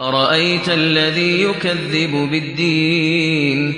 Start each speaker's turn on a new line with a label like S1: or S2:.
S1: أَرَأَيْتَ الَّذِي يُكَذِّبُ بِالدِّينِ